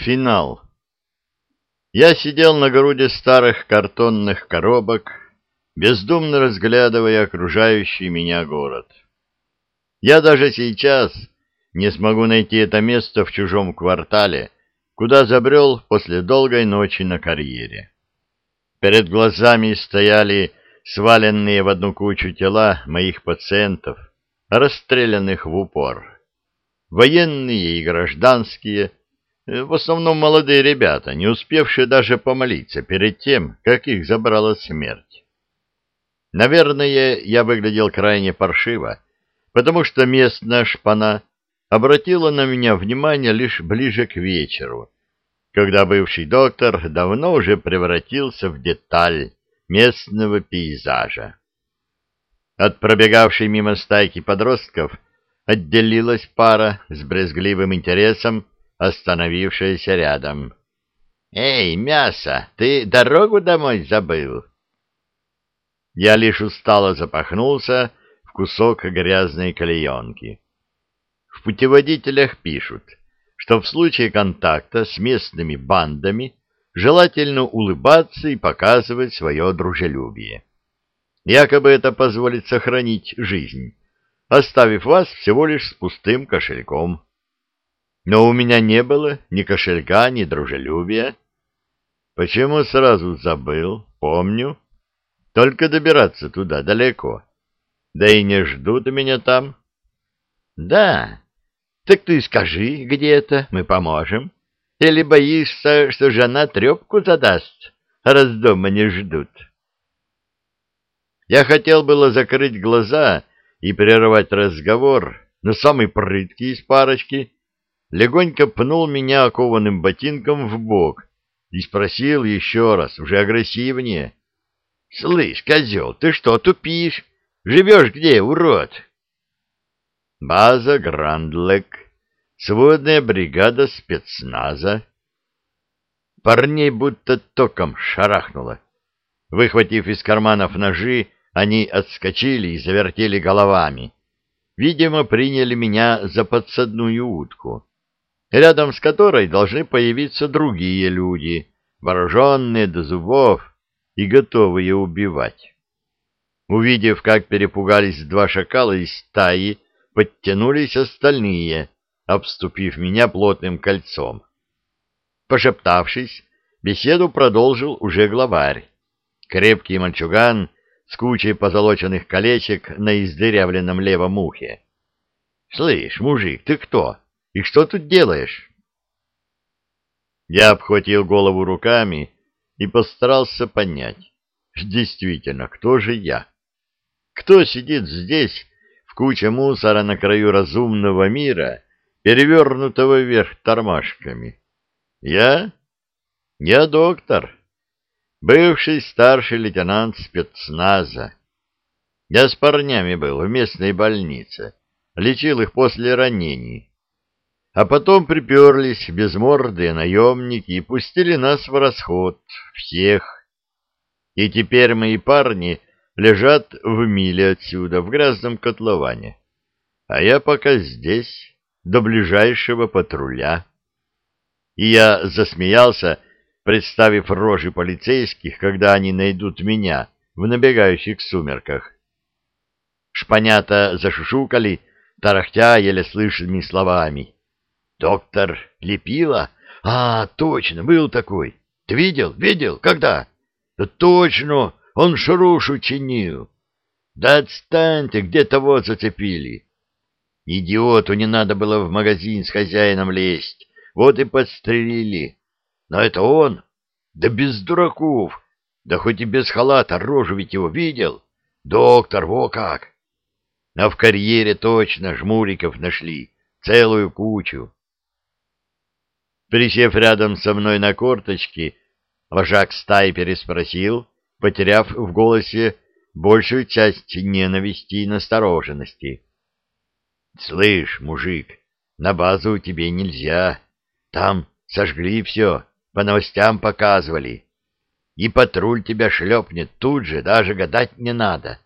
Финал. Я сидел на груди старых картонных коробок, бездумно разглядывая окружающий меня город. Я даже сейчас не смогу найти это место в чужом квартале, куда забрел после долгой ночи на карьере. Перед глазами стояли сваленные в одну кучу тела моих пациентов, расстрелянных в упор. Военные и гражданские, в основном молодые ребята, не успевшие даже помолиться перед тем, как их забрала смерть. Наверное, я выглядел крайне паршиво, потому что местная шпана обратила на меня внимание лишь ближе к вечеру, когда бывший доктор давно уже превратился в деталь местного пейзажа. От пробегавшей мимо стайки подростков отделилась пара с брезгливым интересом, остановившаяся рядом. «Эй, мясо, ты дорогу домой забыл?» Я лишь устало запахнулся в кусок грязной клеенки. В путеводителях пишут, что в случае контакта с местными бандами желательно улыбаться и показывать свое дружелюбие. Якобы это позволит сохранить жизнь, оставив вас всего лишь с пустым кошельком. Но у меня не было ни кошелька, ни дружелюбия. Почему сразу забыл? Помню. Только добираться туда далеко. Да и не ждут меня там. Да. Так ты скажи, где это, мы поможем. Или боишься, что жена трепку задаст, раз дома не ждут? Я хотел было закрыть глаза и прервать разговор, но самый прыткий из парочки легонько пнул меня окованным ботинком в бок и спросил еще раз, уже агрессивнее. — Слышь, козел, ты что тупишь? Живешь где, урод? — База Грандлек, сводная бригада спецназа. Парней будто током шарахнуло. Выхватив из карманов ножи, они отскочили и завертели головами. Видимо, приняли меня за подсадную утку рядом с которой должны появиться другие люди, вооруженные до зубов и готовые убивать. Увидев, как перепугались два шакала из стаи, подтянулись остальные, обступив меня плотным кольцом. Пошептавшись, беседу продолжил уже главарь. Крепкий мальчуган с кучей позолоченных колечек на издырявленном левом ухе. — Слышь, мужик, ты кто? И что тут делаешь? Я обхватил голову руками и постарался понять, действительно, кто же я? Кто сидит здесь, в куче мусора на краю разумного мира, перевернутого вверх тормашками? Я? Я доктор, бывший старший лейтенант спецназа. Я с парнями был в местной больнице, лечил их после ранений а потом приперлись безмордые наемники и пустили нас в расход, всех. И теперь мои парни лежат в миле отсюда, в грязном котловане. А я пока здесь, до ближайшего патруля. И я засмеялся, представив рожи полицейских, когда они найдут меня в набегающих сумерках. Шпанята зашушукали, тарахтя еле слышными словами. Доктор Лепила? А, точно, был такой. Ты видел? Видел? Когда? Да точно, он шрушу чинил. Да отстаньте, где того зацепили. Идиоту не надо было в магазин с хозяином лезть. Вот и подстрелили. Но это он. Да без дураков. Да хоть и без халата, рожу ведь его видел. Доктор, во как! А в карьере точно жмуриков нашли. Целую кучу. Присев рядом со мной на корточки, вожак стаи переспросил, потеряв в голосе большую часть ненависти и настороженности. — Слышь, мужик, на базу тебе нельзя. Там сожгли все, по новостям показывали. И патруль тебя шлепнет тут же, даже гадать не надо.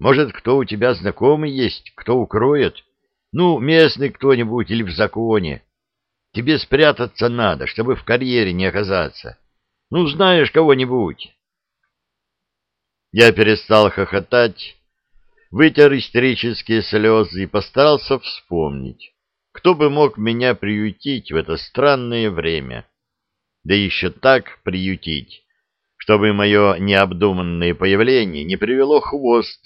Может, кто у тебя знакомый есть, кто укроет? Ну, местный кто-нибудь или в законе. Тебе спрятаться надо, чтобы в карьере не оказаться. Ну, знаешь кого-нибудь. Я перестал хохотать, вытер истерические слезы и постарался вспомнить, кто бы мог меня приютить в это странное время. Да еще так приютить, чтобы мое необдуманное появление не привело хвост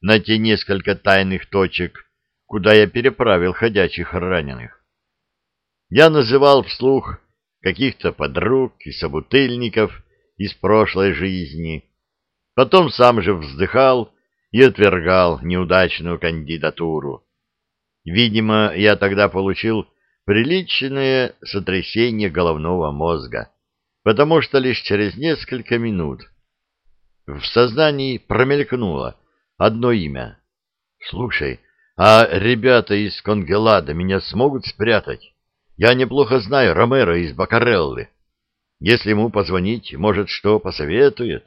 на те несколько тайных точек, куда я переправил ходячих раненых. Я называл вслух каких-то подруг и собутыльников из прошлой жизни, потом сам же вздыхал и отвергал неудачную кандидатуру. Видимо, я тогда получил приличное сотрясение головного мозга, потому что лишь через несколько минут в сознании промелькнуло одно имя. «Слушай, а ребята из Конгелада меня смогут спрятать? Я неплохо знаю Ромеро из Бакареллы. Если ему позвонить, может, что посоветует?»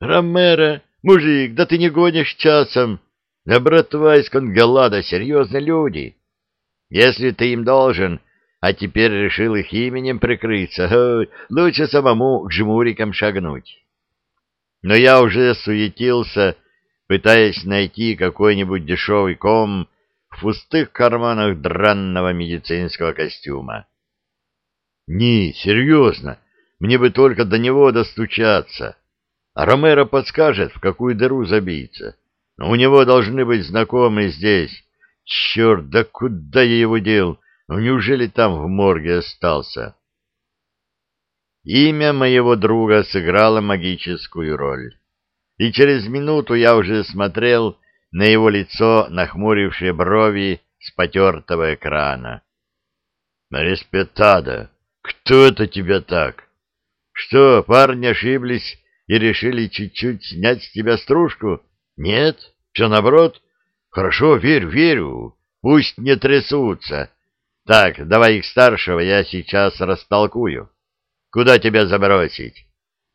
«Ромеро, мужик, да ты не гонишь часом!» Да братва из Конгалада серьезные люди. Если ты им должен, а теперь решил их именем прикрыться, лучше самому к жмурикам шагнуть. Но я уже суетился, пытаясь найти какой-нибудь дешевый ком в пустых карманах дранного медицинского костюма. Не, серьезно, мне бы только до него достучаться. А Ромеро подскажет, в какую дыру забиться. У него должны быть знакомые здесь. Черт, да куда я его дел? Ну, неужели там в морге остался? Имя моего друга сыграло магическую роль. И через минуту я уже смотрел на его лицо, нахмурившие брови с потертого экрана. «Респетада, кто это тебя так? Что, парни ошиблись и решили чуть-чуть снять с тебя стружку?» Нет, все наоборот. Хорошо, верю, верю. Пусть не трясутся. Так, давай их старшего я сейчас растолкую. Куда тебя забросить?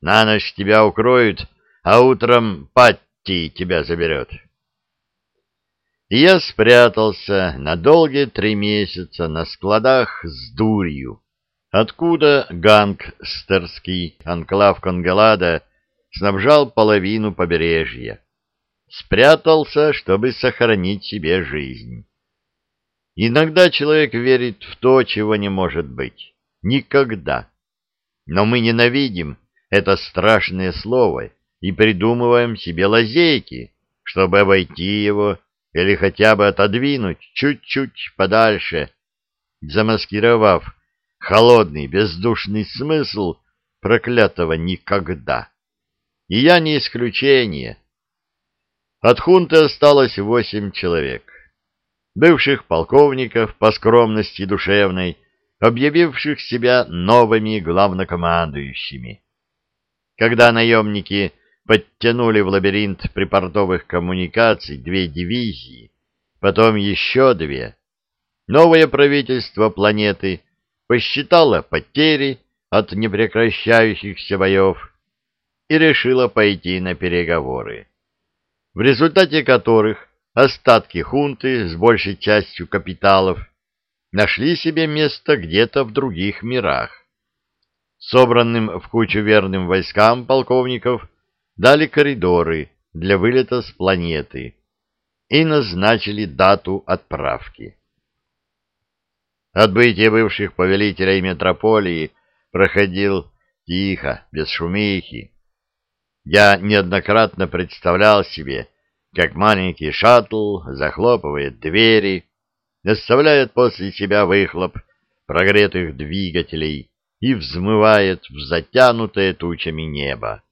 На ночь тебя укроют, а утром Патти тебя заберет. Я спрятался на долгие три месяца на складах с дурью, откуда гангстерский анклав Конгалада снабжал половину побережья спрятался, чтобы сохранить себе жизнь. Иногда человек верит в то, чего не может быть. Никогда. Но мы ненавидим это страшное слово и придумываем себе лазейки, чтобы обойти его или хотя бы отодвинуть чуть-чуть подальше, замаскировав холодный бездушный смысл проклятого никогда. И я не исключение. От хунты осталось восемь человек. Бывших полковников по скромности душевной, объявивших себя новыми главнокомандующими. Когда наемники подтянули в лабиринт припортовых коммуникаций две дивизии, потом еще две, новое правительство планеты посчитало потери от непрекращающихся боев и решило пойти на переговоры в результате которых остатки хунты с большей частью капиталов нашли себе место где-то в других мирах. Собранным в кучу верным войскам полковников дали коридоры для вылета с планеты и назначили дату отправки. Отбытие бывших повелителей метрополии проходил тихо, без шумихи, я неоднократно представлял себе, как маленький шаттл захлопывает двери, оставляет после себя выхлоп прогретых двигателей и взмывает в затянутое тучами небо.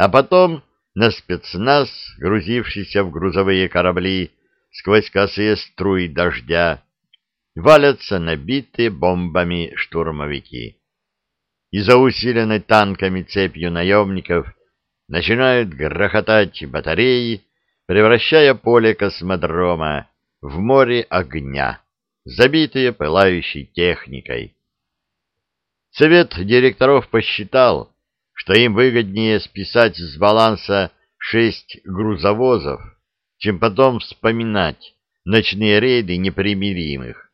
А потом на спецназ, грузившийся в грузовые корабли сквозь косые струи дождя, валятся набитые бомбами штурмовики и за усиленной танками цепью наемников начинают грохотать батареи, превращая поле космодрома в море огня, забитые пылающей техникой. Совет директоров посчитал, что им выгоднее списать с баланса шесть грузовозов, чем потом вспоминать ночные рейды непримиримых.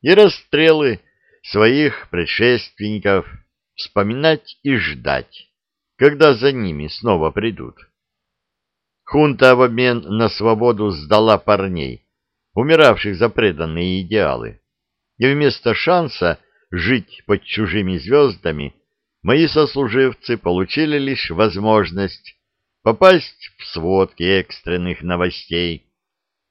и расстрелы своих предшественников вспоминать и ждать, когда за ними снова придут. Хунта в обмен на свободу сдала парней, умиравших за преданные идеалы, и вместо шанса жить под чужими звездами мои сослуживцы получили лишь возможность попасть в сводки экстренных новостей,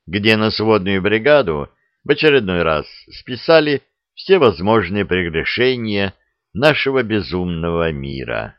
где на сводную бригаду в очередной раз списали все возможные прегрешения нашего безумного мира.